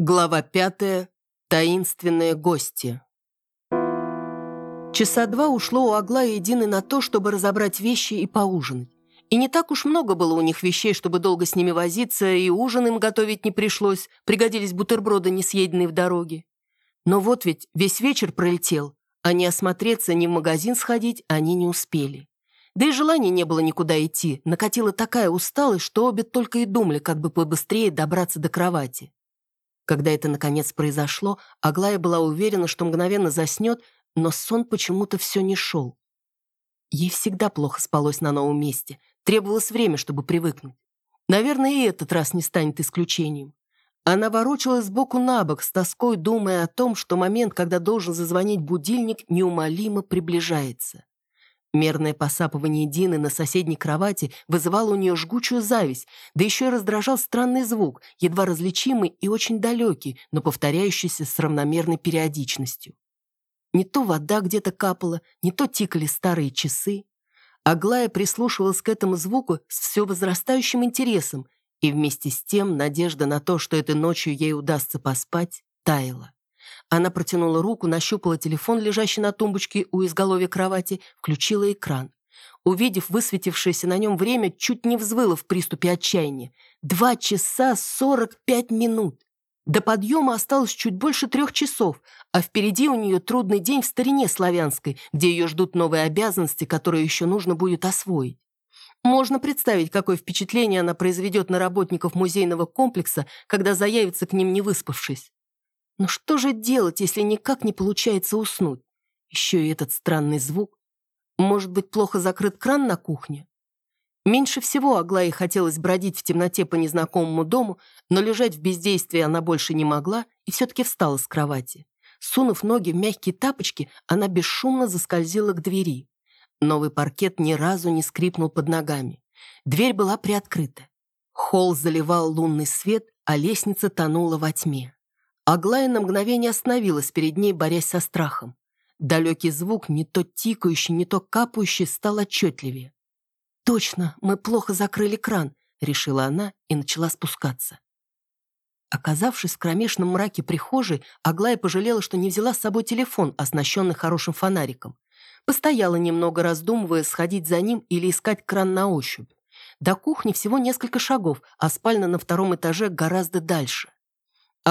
Глава пятая. Таинственные гости. Часа два ушло у Аглаи и Дины на то, чтобы разобрать вещи и поужинать. И не так уж много было у них вещей, чтобы долго с ними возиться, и ужин им готовить не пришлось, пригодились бутерброды, не съеденные в дороге. Но вот ведь весь вечер пролетел, а не осмотреться, ни в магазин сходить они не успели. Да и желания не было никуда идти, накатила такая усталость, что обе только и думали, как бы побыстрее добраться до кровати. Когда это, наконец, произошло, Аглая была уверена, что мгновенно заснет, но сон почему-то все не шел. Ей всегда плохо спалось на новом месте, требовалось время, чтобы привыкнуть. Наверное, и этот раз не станет исключением. Она ворочалась сбоку на бок, с тоской думая о том, что момент, когда должен зазвонить будильник, неумолимо приближается. Мерное посапывание Дины на соседней кровати вызывало у нее жгучую зависть, да еще и раздражал странный звук, едва различимый и очень далекий, но повторяющийся с равномерной периодичностью. Не то вода где-то капала, не то тикали старые часы. Аглая прислушивалась к этому звуку с все возрастающим интересом, и вместе с тем надежда на то, что этой ночью ей удастся поспать, таяла. Она протянула руку, нащупала телефон, лежащий на тумбочке у изголовья кровати, включила экран. Увидев высветившееся на нем время, чуть не взвыла в приступе отчаяния. Два часа сорок пять минут. До подъема осталось чуть больше трех часов, а впереди у нее трудный день в старине славянской, где ее ждут новые обязанности, которые еще нужно будет освоить. Можно представить, какое впечатление она произведет на работников музейного комплекса, когда заявится к ним не выспавшись. Но что же делать, если никак не получается уснуть? Еще и этот странный звук. Может быть, плохо закрыт кран на кухне? Меньше всего Аглае хотелось бродить в темноте по незнакомому дому, но лежать в бездействии она больше не могла и все-таки встала с кровати. Сунув ноги в мягкие тапочки, она бесшумно заскользила к двери. Новый паркет ни разу не скрипнул под ногами. Дверь была приоткрыта. Холл заливал лунный свет, а лестница тонула во тьме. Аглая на мгновение остановилась перед ней, борясь со страхом. Далекий звук, не то тикающий, не то капающий, стал отчетливее. «Точно, мы плохо закрыли кран», — решила она и начала спускаться. Оказавшись в кромешном мраке прихожей, Аглая пожалела, что не взяла с собой телефон, оснащенный хорошим фонариком. Постояла немного, раздумывая, сходить за ним или искать кран на ощупь. До кухни всего несколько шагов, а спальня на втором этаже гораздо дальше.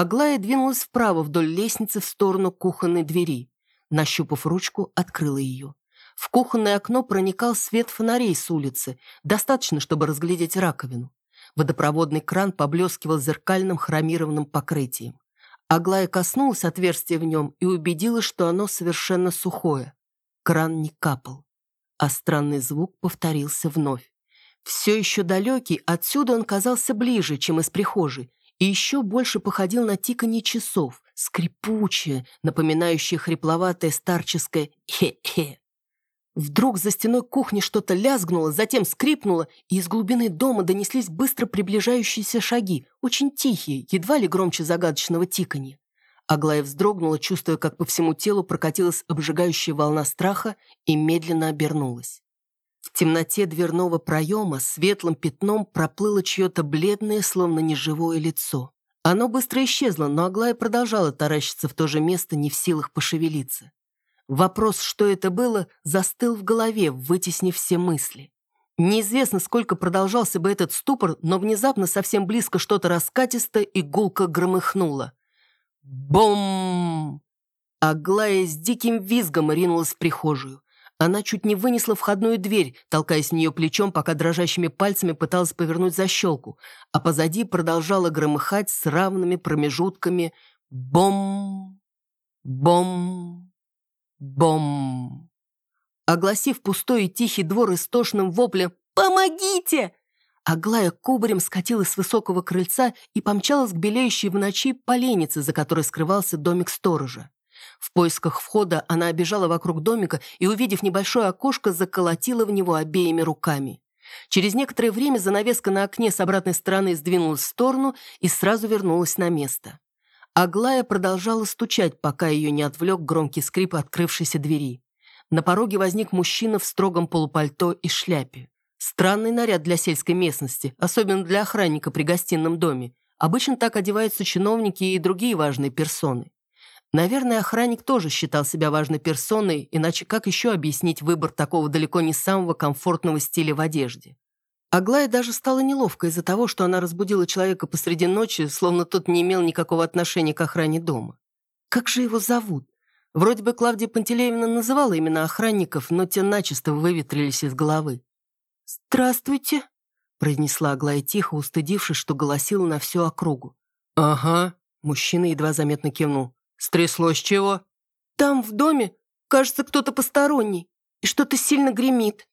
Аглая двинулась вправо вдоль лестницы в сторону кухонной двери. Нащупав ручку, открыла ее. В кухонное окно проникал свет фонарей с улицы, достаточно, чтобы разглядеть раковину. Водопроводный кран поблескивал зеркальным хромированным покрытием. Аглая коснулась отверстия в нем и убедилась, что оно совершенно сухое. Кран не капал. А странный звук повторился вновь. Все еще далекий, отсюда он казался ближе, чем из прихожей, и еще больше походил на тиканье часов, скрипучее, напоминающее хрипловатое старческое «хе-хе». Вдруг за стеной кухни что-то лязгнуло, затем скрипнуло, и из глубины дома донеслись быстро приближающиеся шаги, очень тихие, едва ли громче загадочного тиканья. Аглая вздрогнула, чувствуя, как по всему телу прокатилась обжигающая волна страха и медленно обернулась. В темноте дверного проема светлым пятном проплыло чье-то бледное, словно неживое лицо. Оно быстро исчезло, но Аглая продолжала таращиться в то же место, не в силах пошевелиться. Вопрос, что это было, застыл в голове, вытеснив все мысли. Неизвестно, сколько продолжался бы этот ступор, но внезапно совсем близко что-то раскатисто и гулко громыхнуло. Бом! Аглая с диким визгом ринулась в прихожую. Она чуть не вынесла входную дверь, толкаясь в нее плечом, пока дрожащими пальцами пыталась повернуть защелку, а позади продолжала громыхать с равными промежутками «бом, бом, бом». Огласив пустой и тихий двор истошным воплем «Помогите!», Аглая кубарем скатилась с высокого крыльца и помчалась к белеющей в ночи поленнице, за которой скрывался домик сторожа. В поисках входа она обежала вокруг домика и, увидев небольшое окошко, заколотила в него обеими руками. Через некоторое время занавеска на окне с обратной стороны сдвинулась в сторону и сразу вернулась на место. Аглая продолжала стучать, пока ее не отвлек громкий скрип открывшейся двери. На пороге возник мужчина в строгом полупальто и шляпе. Странный наряд для сельской местности, особенно для охранника при гостином доме. Обычно так одеваются чиновники и другие важные персоны. Наверное, охранник тоже считал себя важной персоной, иначе как еще объяснить выбор такого далеко не самого комфортного стиля в одежде? Аглая даже стала неловко из-за того, что она разбудила человека посреди ночи, словно тот не имел никакого отношения к охране дома. Как же его зовут? Вроде бы Клавдия Пантелеевна называла имена охранников, но те начисто выветрились из головы. «Здравствуйте», — произнесла Аглая тихо, устыдившись, что голосила на всю округу. «Ага», — мужчина едва заметно кивнул. «Стряслось чего?» «Там, в доме, кажется, кто-то посторонний, и что-то сильно гремит».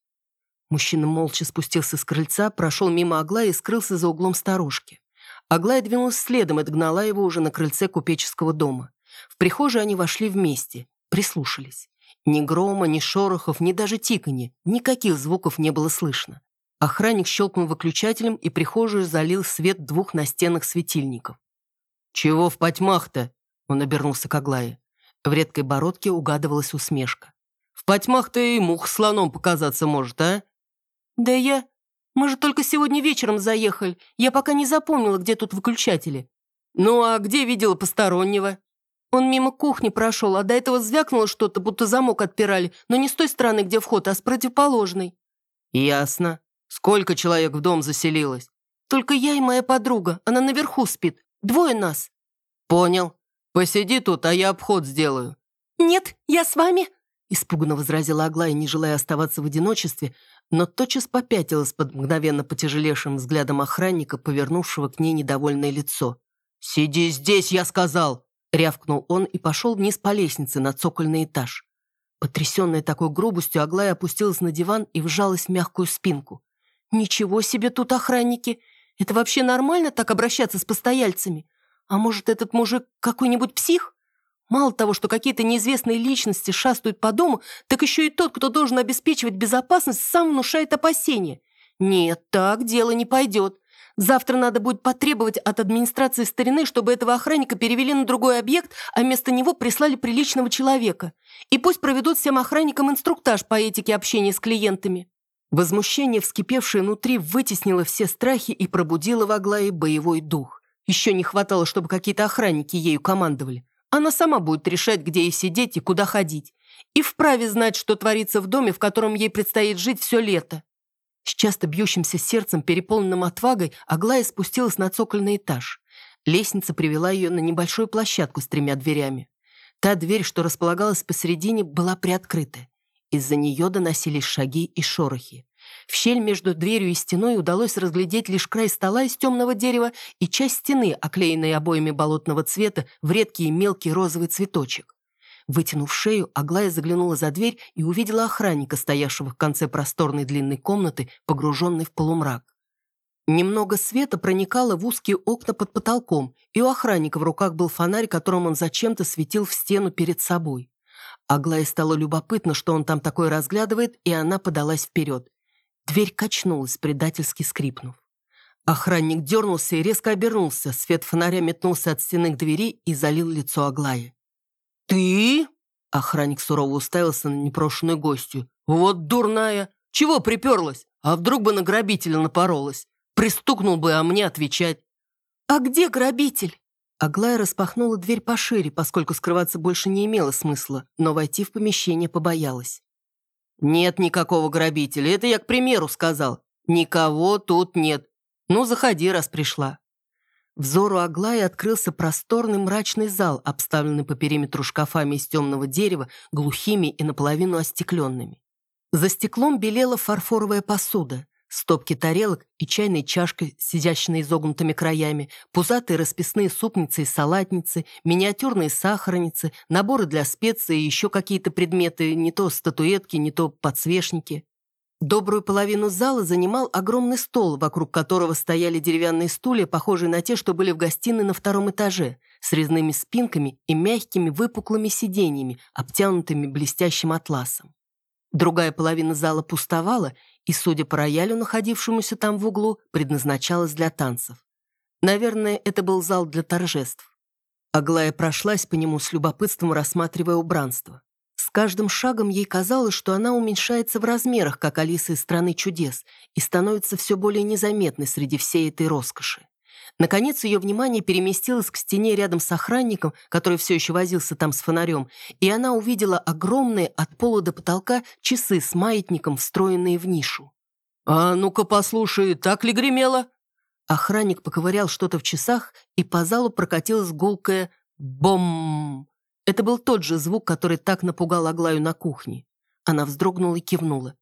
Мужчина молча спустился с крыльца, прошел мимо Аглая и скрылся за углом сторожки. Аглая двинулась следом и догнала его уже на крыльце купеческого дома. В прихожей они вошли вместе, прислушались. Ни грома, ни шорохов, ни даже тиканья, никаких звуков не было слышно. Охранник щелкнул выключателем, и прихожую залил свет двух настенных светильников. «Чего в потьмах-то?» Он обернулся к Аглае. В редкой бородке угадывалась усмешка. «В потьмах-то и мух слоном показаться может, а?» «Да я... Мы же только сегодня вечером заехали. Я пока не запомнила, где тут выключатели». «Ну, а где видела постороннего?» Он мимо кухни прошел, а до этого звякнуло что-то, будто замок отпирали, но не с той стороны, где вход, а с противоположной». «Ясно. Сколько человек в дом заселилось?» «Только я и моя подруга. Она наверху спит. Двое нас». «Понял. Посиди тут, а я обход сделаю». «Нет, я с вами», — испуганно возразила Аглая, не желая оставаться в одиночестве, но тотчас попятилась под мгновенно потяжелевшим взглядом охранника, повернувшего к ней недовольное лицо. «Сиди здесь, я сказал!» Рявкнул он и пошел вниз по лестнице на цокольный этаж. Потрясенная такой грубостью, Аглая опустилась на диван и вжалась в мягкую спинку. «Ничего себе тут охранники! Это вообще нормально так обращаться с постояльцами? А может, этот мужик какой-нибудь псих? Мало того, что какие-то неизвестные личности шастают по дому, так еще и тот, кто должен обеспечивать безопасность, сам внушает опасения. Нет, так дело не пойдет. Завтра надо будет потребовать от администрации старины, чтобы этого охранника перевели на другой объект, а вместо него прислали приличного человека. И пусть проведут всем охранникам инструктаж по этике общения с клиентами». Возмущение, вскипевшее внутри, вытеснило все страхи и пробудило в Аглае боевой дух. Еще не хватало, чтобы какие-то охранники ею командовали. Она сама будет решать, где ей сидеть и куда ходить. И вправе знать, что творится в доме, в котором ей предстоит жить все лето. С часто бьющимся сердцем, переполненным отвагой, Аглая спустилась на цокольный этаж. Лестница привела ее на небольшую площадку с тремя дверями. Та дверь, что располагалась посередине, была приоткрыта. Из-за нее доносились шаги и шорохи. В щель между дверью и стеной удалось разглядеть лишь край стола из темного дерева и часть стены, оклеенной обоями болотного цвета в редкий мелкий розовый цветочек. Вытянув шею, Аглая заглянула за дверь и увидела охранника, стоявшего в конце просторной длинной комнаты, погруженной в полумрак. Немного света проникало в узкие окна под потолком, и у охранника в руках был фонарь, которым он зачем-то светил в стену перед собой. Аглае стало любопытно, что он там такое разглядывает, и она подалась вперед. Дверь качнулась, предательски скрипнув. Охранник дернулся и резко обернулся. Свет фонаря метнулся от стены к двери и залил лицо Аглаи. «Ты?» — охранник сурово уставился на непрошенную гостью. «Вот дурная! Чего приперлась? А вдруг бы на грабителя напоролась? Пристукнул бы, а мне отвечать». «А где грабитель?» Аглая распахнула дверь пошире, поскольку скрываться больше не имело смысла, но войти в помещение побоялась. «Нет никакого грабителя, это я к примеру сказал. Никого тут нет. Ну, заходи, раз пришла». Взору Аглаи открылся просторный мрачный зал, обставленный по периметру шкафами из темного дерева, глухими и наполовину остекленными. За стеклом белела фарфоровая посуда, стопки тарелок и чайной чашкой с изящно изогнутыми краями, пузатые расписные супницы и салатницы, миниатюрные сахарницы, наборы для специй и еще какие-то предметы, не то статуэтки, не то подсвечники. Добрую половину зала занимал огромный стол, вокруг которого стояли деревянные стулья, похожие на те, что были в гостиной на втором этаже, с резными спинками и мягкими выпуклыми сиденьями, обтянутыми блестящим атласом. Другая половина зала пустовала и, судя по роялю, находившемуся там в углу, предназначалась для танцев. Наверное, это был зал для торжеств. Аглая прошлась по нему с любопытством, рассматривая убранство каждым шагом ей казалось, что она уменьшается в размерах, как Алиса из «Страны чудес», и становится все более незаметной среди всей этой роскоши. Наконец ее внимание переместилось к стене рядом с охранником, который все еще возился там с фонарем, и она увидела огромные от пола до потолка часы с маятником, встроенные в нишу. «А ну-ка послушай, так ли гремело?» Охранник поковырял что-то в часах, и по залу прокатилось гулкое «бом». Это был тот же звук, который так напугал Аглаю на кухне. Она вздрогнула и кивнула.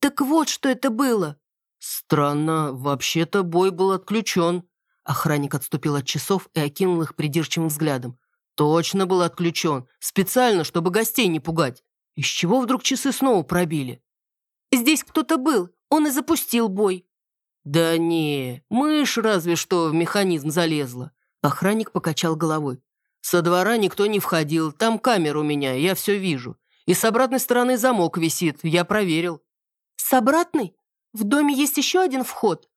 «Так вот, что это было!» «Странно, вообще-то бой был отключен». Охранник отступил от часов и окинул их придирчивым взглядом. «Точно был отключен. Специально, чтобы гостей не пугать. Из чего вдруг часы снова пробили?» «Здесь кто-то был. Он и запустил бой». «Да не, мышь разве что в механизм залезла». Охранник покачал головой. «Со двора никто не входил. Там камера у меня, я все вижу. И с обратной стороны замок висит. Я проверил». «С обратной?» В доме есть еще один вход?»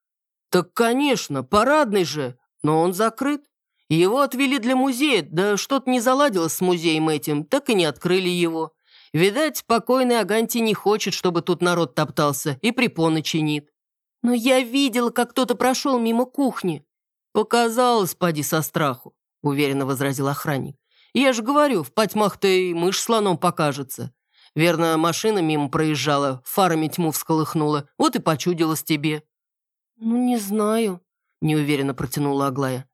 «Так, конечно, парадный же, но он закрыт. Его отвели для музея, да что-то не заладилось с музеем этим, так и не открыли его. Видать, покойный Аганти не хочет, чтобы тут народ топтался и препоны чинит». «Но я видела, как кто-то прошел мимо кухни». «Показалось, поди со страху», — уверенно возразил охранник. «Я же говорю, в потьмах-то и мышь слоном покажется. Верно, машина мимо проезжала, фарами тьму всколыхнула. Вот и почудилась тебе». «Ну, не знаю», — неуверенно протянула Аглая.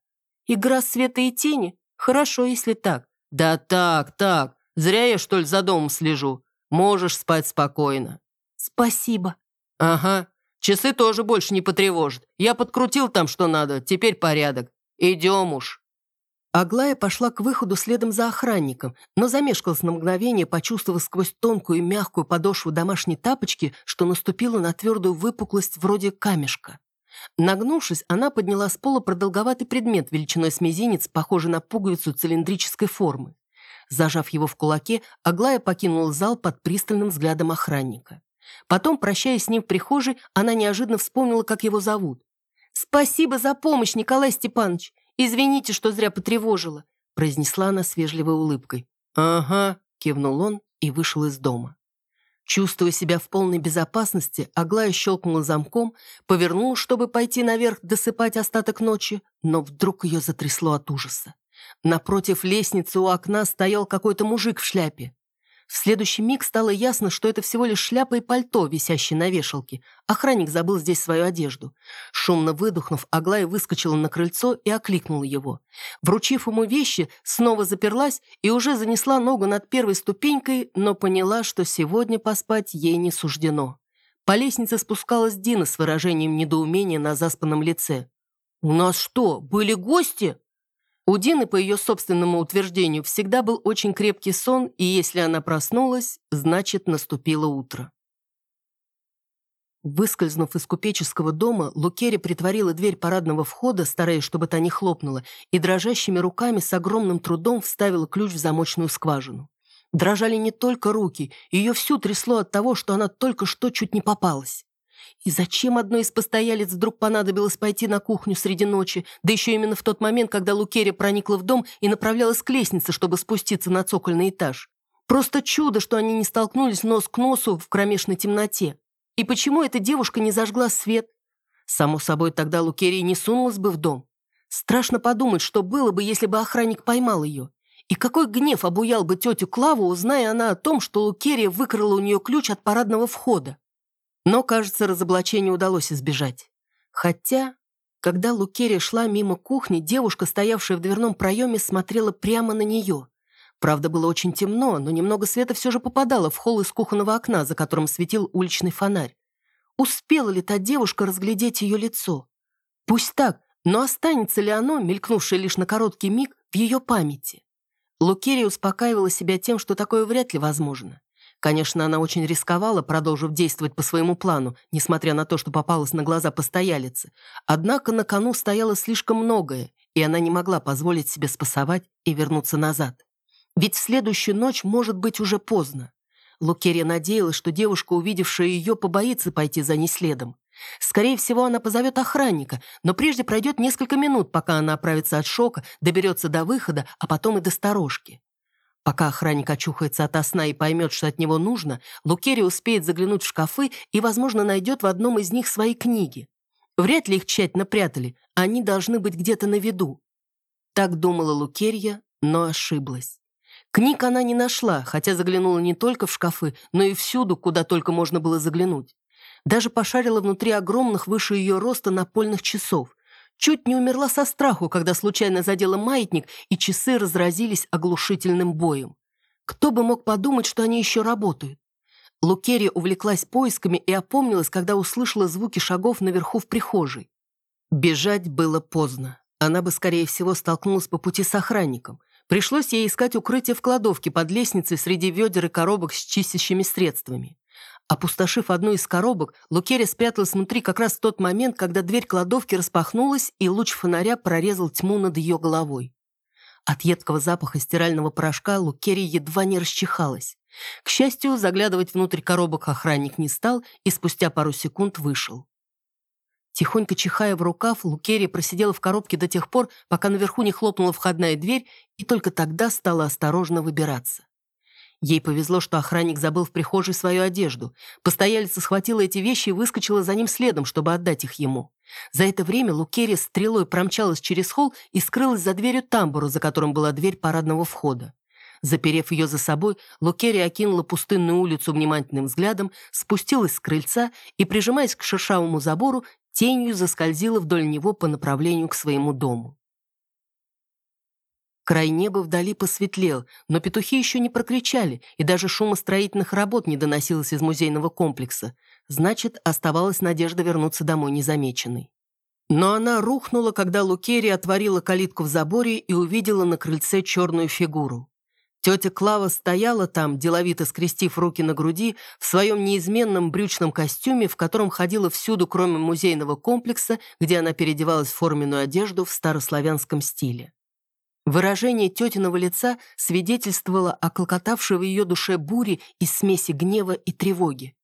«Игра света и тени? Хорошо, если так». «Да так, так. Зря я, что ли, за домом слежу. Можешь спать спокойно». «Спасибо». «Ага. Часы тоже больше не потревожат. Я подкрутил там, что надо. Теперь порядок. Идем уж». Аглая пошла к выходу следом за охранником, но замешкалась на мгновение, почувствовав сквозь тонкую и мягкую подошву домашней тапочки, что наступила на твердую выпуклость вроде камешка. Нагнувшись, она подняла с пола продолговатый предмет величиной с мизинец, похожий на пуговицу цилиндрической формы. Зажав его в кулаке, Аглая покинула зал под пристальным взглядом охранника. Потом, прощаясь с ним в прихожей, она неожиданно вспомнила, как его зовут. «Спасибо за помощь, Николай Степанович! «Извините, что зря потревожила», — произнесла она с вежливой улыбкой. «Ага», — кивнул он и вышел из дома. Чувствуя себя в полной безопасности, Аглая щелкнула замком, повернула, чтобы пойти наверх досыпать остаток ночи, но вдруг ее затрясло от ужаса. Напротив лестницы у окна стоял какой-то мужик в шляпе. В следующий миг стало ясно, что это всего лишь шляпа и пальто, висящие на вешалке. Охранник забыл здесь свою одежду. Шумно выдохнув, Аглая выскочила на крыльцо и окликнула его. Вручив ему вещи, снова заперлась и уже занесла ногу над первой ступенькой, но поняла, что сегодня поспать ей не суждено. По лестнице спускалась Дина с выражением недоумения на заспанном лице. «У нас что, были гости?» У Дины, по ее собственному утверждению, всегда был очень крепкий сон, и если она проснулась, значит, наступило утро. Выскользнув из купеческого дома, Лукери притворила дверь парадного входа, стараясь, чтобы та не хлопнула, и дрожащими руками с огромным трудом вставила ключ в замочную скважину. Дрожали не только руки, ее всю трясло от того, что она только что чуть не попалась. И зачем одной из постоялец вдруг понадобилось пойти на кухню среди ночи, да еще именно в тот момент, когда Лукерия проникла в дом и направлялась к лестнице, чтобы спуститься на цокольный этаж? Просто чудо, что они не столкнулись нос к носу в кромешной темноте. И почему эта девушка не зажгла свет? Само собой, тогда Лукерия не сунулась бы в дом. Страшно подумать, что было бы, если бы охранник поймал ее. И какой гнев обуял бы тетю Клаву, узная она о том, что Лукерия выкрала у нее ключ от парадного входа. Но, кажется, разоблачению удалось избежать. Хотя, когда Лукерия шла мимо кухни, девушка, стоявшая в дверном проеме, смотрела прямо на нее. Правда, было очень темно, но немного света все же попадало в холл из кухонного окна, за которым светил уличный фонарь. Успела ли та девушка разглядеть ее лицо? Пусть так, но останется ли оно, мелькнувшее лишь на короткий миг, в ее памяти? Лукерия успокаивала себя тем, что такое вряд ли возможно. Конечно, она очень рисковала, продолжив действовать по своему плану, несмотря на то, что попалась на глаза постоялицы. Однако на кону стояло слишком многое, и она не могла позволить себе спасовать и вернуться назад. Ведь в следующую ночь может быть уже поздно. Лукерия надеялась, что девушка, увидевшая ее, побоится пойти за ней следом. Скорее всего, она позовет охранника, но прежде пройдет несколько минут, пока она оправится от шока, доберется до выхода, а потом и до сторожки. Пока охранник очухается от сна и поймет, что от него нужно, Лукерия успеет заглянуть в шкафы и, возможно, найдет в одном из них свои книги. Вряд ли их тщательно прятали, они должны быть где-то на виду. Так думала Лукерья, но ошиблась. Книг она не нашла, хотя заглянула не только в шкафы, но и всюду, куда только можно было заглянуть. Даже пошарила внутри огромных выше ее роста напольных часов. Чуть не умерла со страху, когда случайно задела маятник, и часы разразились оглушительным боем. Кто бы мог подумать, что они еще работают? Лукерия увлеклась поисками и опомнилась, когда услышала звуки шагов наверху в прихожей. Бежать было поздно. Она бы, скорее всего, столкнулась по пути с охранником. Пришлось ей искать укрытие в кладовке под лестницей среди ведер и коробок с чистящими средствами. Опустошив одну из коробок, Лукерия спряталась внутри как раз в тот момент, когда дверь кладовки распахнулась, и луч фонаря прорезал тьму над ее головой. От едкого запаха стирального порошка Лукерия едва не расчихалась. К счастью, заглядывать внутрь коробок охранник не стал и спустя пару секунд вышел. Тихонько чихая в рукав, Лукерия просидела в коробке до тех пор, пока наверху не хлопнула входная дверь, и только тогда стала осторожно выбираться. Ей повезло, что охранник забыл в прихожей свою одежду. Постоялица схватила эти вещи и выскочила за ним следом, чтобы отдать их ему. За это время Лукерия стрелой промчалась через холл и скрылась за дверью тамбура, за которым была дверь парадного входа. Заперев ее за собой, Лукерия окинула пустынную улицу внимательным взглядом, спустилась с крыльца и, прижимаясь к шершавому забору, тенью заскользила вдоль него по направлению к своему дому. Край неба вдали посветлел, но петухи еще не прокричали, и даже шума строительных работ не доносилось из музейного комплекса. Значит, оставалась надежда вернуться домой незамеченной. Но она рухнула, когда Лукерия отворила калитку в заборе и увидела на крыльце черную фигуру. Тетя Клава стояла там, деловито скрестив руки на груди, в своем неизменном брючном костюме, в котором ходила всюду, кроме музейного комплекса, где она переодевалась в форменную одежду в старославянском стиле. Выражение тетиного лица свидетельствовало о клокотавшей в ее душе буре из смеси гнева и тревоги.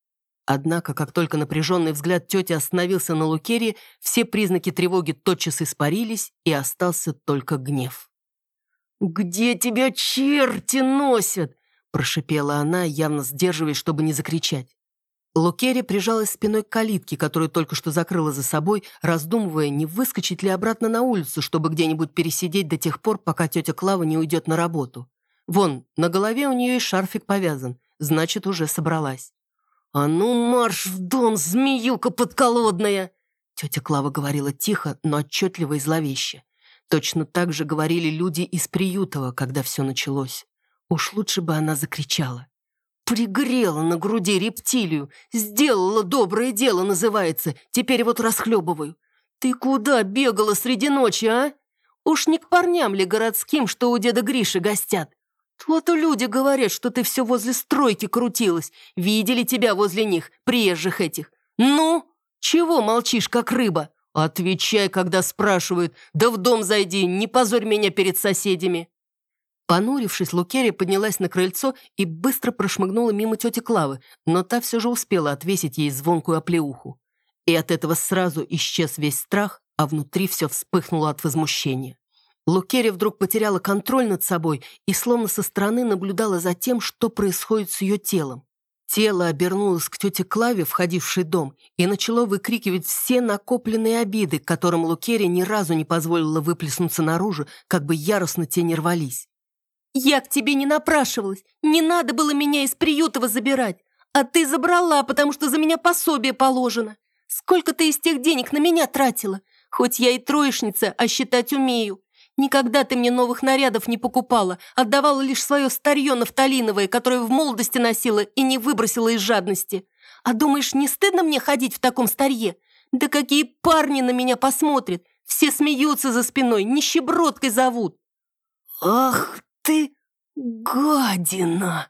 Однако, как только напряженный взгляд тети остановился на Лукерии, все признаки тревоги тотчас испарились, и остался только гнев. «Где тебя черти носят?» – прошипела она, явно сдерживаясь, чтобы не закричать. Лукерия прижалась спиной к калитке, которую только что закрыла за собой, раздумывая, не выскочить ли обратно на улицу, чтобы где-нибудь пересидеть до тех пор, пока тетя Клава не уйдет на работу. Вон, на голове у нее и шарфик повязан, значит, уже собралась. «А ну марш в дом, змеюка подколодная!» Тетя Клава говорила тихо, но отчетливо и зловеще. Точно так же говорили люди из Приютова, когда все началось. Уж лучше бы она закричала. «Пригрела на груди рептилию! Сделала доброе дело, называется! Теперь вот расхлебываю! Ты куда бегала среди ночи, а? Уж не к парням ли городским, что у деда Гриши гостят? Вот люди говорят, что ты все возле стройки крутилась. Видели тебя возле них, приезжих этих. Ну, чего молчишь, как рыба?» «Отвечай, когда спрашивают. Да в дом зайди, не позорь меня перед соседями». Понурившись, Лукерия поднялась на крыльцо и быстро прошмыгнула мимо тети Клавы, но та все же успела отвесить ей звонкую оплеуху. И от этого сразу исчез весь страх, а внутри все вспыхнуло от возмущения. Лукерия вдруг потеряла контроль над собой и словно со стороны наблюдала за тем, что происходит с ее телом. Тело обернулось к тете Клаве, входившей в дом, и начало выкрикивать все накопленные обиды, которым Лукерия ни разу не позволила выплеснуться наружу, как бы яростно те не рвались. «Я к тебе не напрашивалась. Не надо было меня из приютова забирать. А ты забрала, потому что за меня пособие положено. Сколько ты из тех денег на меня тратила? Хоть я и троечница, а считать умею. Никогда ты мне новых нарядов не покупала, отдавала лишь свое старье нафталиновое, которое в молодости носила и не выбросила из жадности. А думаешь, не стыдно мне ходить в таком старье? Да какие парни на меня посмотрят! Все смеются за спиной, нищебродкой зовут!» «Ах ты, гадина!»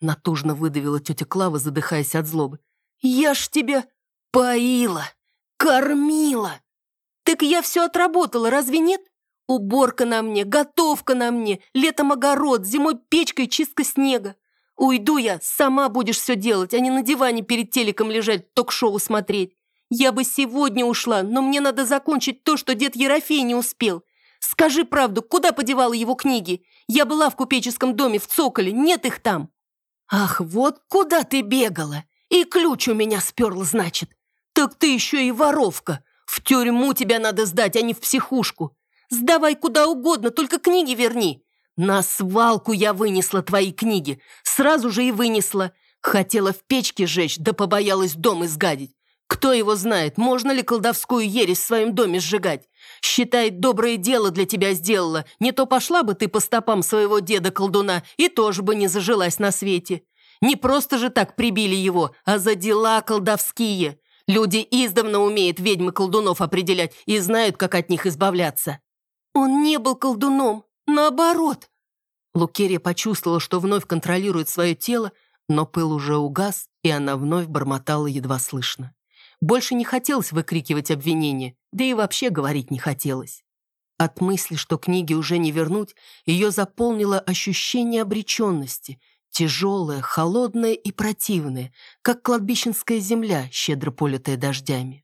Натужно выдавила тетя Клава, задыхаясь от злобы. «Я ж тебя поила, кормила! Так я все отработала, разве нет? Уборка на мне, готовка на мне, летом огород, зимой печка и чистка снега. Уйду я, сама будешь все делать, а не на диване перед телеком лежать, ток-шоу смотреть. Я бы сегодня ушла, но мне надо закончить то, что дед Ерофей не успел. Скажи правду, куда подевала его книги? Я была в купеческом доме в Цоколе, нет их там. Ах, вот куда ты бегала. И ключ у меня сперл, значит. Так ты еще и воровка. В тюрьму тебя надо сдать, а не в психушку. Сдавай куда угодно, только книги верни. На свалку я вынесла твои книги. Сразу же и вынесла. Хотела в печке жечь, да побоялась дом изгадить. Кто его знает, можно ли колдовскую ересь в своем доме сжигать? Считай, доброе дело для тебя сделала. Не то пошла бы ты по стопам своего деда-колдуна и тоже бы не зажилась на свете. Не просто же так прибили его, а за дела колдовские. Люди издавна умеют ведьмы-колдунов определять и знают, как от них избавляться. Он не был колдуном, наоборот. Лукерия почувствовала, что вновь контролирует свое тело, но пыл уже угас, и она вновь бормотала едва слышно. Больше не хотелось выкрикивать обвинения, да и вообще говорить не хотелось. От мысли, что книги уже не вернуть, ее заполнило ощущение обреченности, тяжелое, холодное и противное, как кладбищенская земля, щедро политая дождями.